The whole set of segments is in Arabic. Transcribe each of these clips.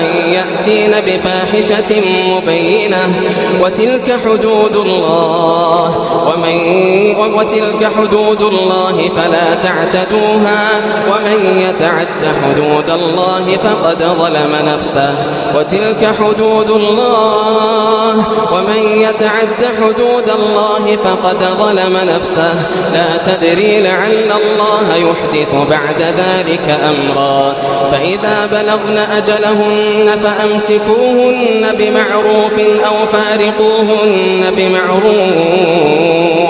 أن يأتين بفاحشة مبينة. وتلك حدود الله. ومن وتلك حدود الله فلا تعتدوها. ومن يتعد حدود الله فقد ظلم نفسه. وتلك حدود الله. ومن يتعد حدود الله فقد ظلم نفسه. لا تدري لعل الله يحدث بعد ذلك أمرا. فإذا بلغن أجلهن فأمسكوهن بمعروف أو فارقوهن بمعروف.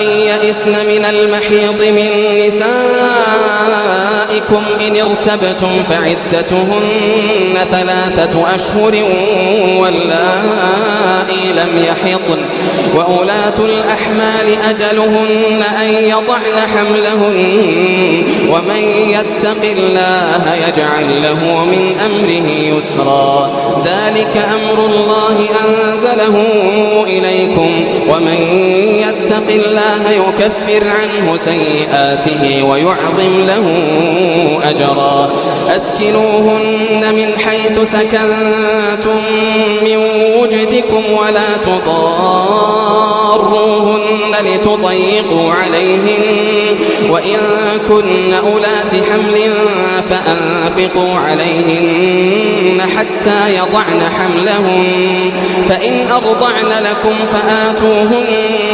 واللائي يئسن من المحيض من نسائكم إن ارتبتم فعدتهن ثلاثة أشهر واللائي لم يحضن وأولاة الأحمال أجلهن أن يضعن حملهن ومن يتق الله يجعل له من أمره يسرا ذلك أمر الله أنزله إليكم ومن يتق الله يكفر عنه سيئاته ويعظم له أجرا. أسكنوهن من حيث سكنتم من وجدكم ولا تضاروهن لتضيقوا عليهن. وإن كن أولات حمل فأنفقوا عليهن حتى يضعن حملهن. فإن أرضعن لكم فآتوهن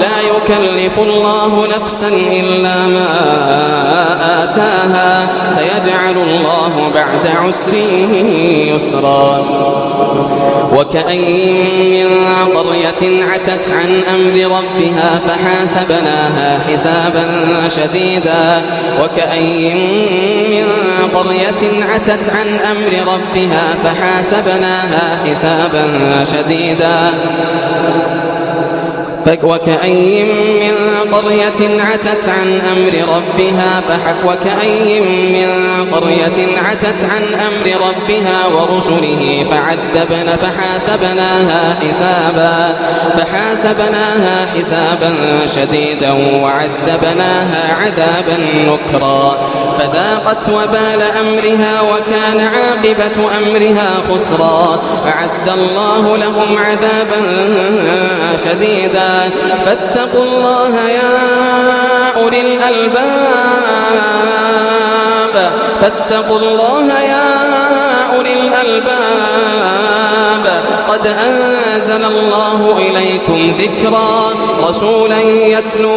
لا يكلف الله نفسا إلا ما آتاها. سيجعل الله بعد عسر يسرا. وكأي من قرية عتت عن أمر ربها فحاسبناها حسابا شديدا. وكأي من قرية عتت عن أمر ربها فحاسبناها حسابا شديدا. وكأي من قرية عتت عن أمر ربها فحك وكأي من قرية عتت عن أمر ربها ورسله فعذبن فحاسبناها حسابا فحاسبناها حسابا شديدا وعذبناها عذابا نكرا. فذاقت وبال أمرها وكان عاقبة أمرها خسرا. أعد الله لهم عذابا شديدا. فاتقوا الله يا أولي الألباب. فاتقوا الله يا أولي الألباب. قد أنزل الله إليكم ذكرا. رسولا يتلو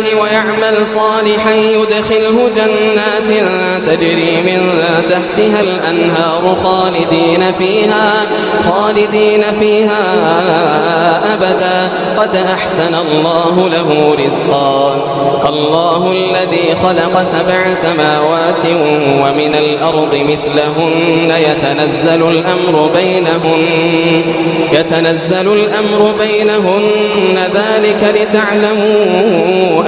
الله ويعمل صالحا يدخله جنات تجري من تحتها الأنهار خالدين فيها خالدين فيها أبدا. قد أحسن الله له رزقا. الله الذي خلق سبع سماوات ومن الأرض مثلهن. يتنزل الأمر بينهن. يتنزل الأمر بينهن. ذلك لتعلموا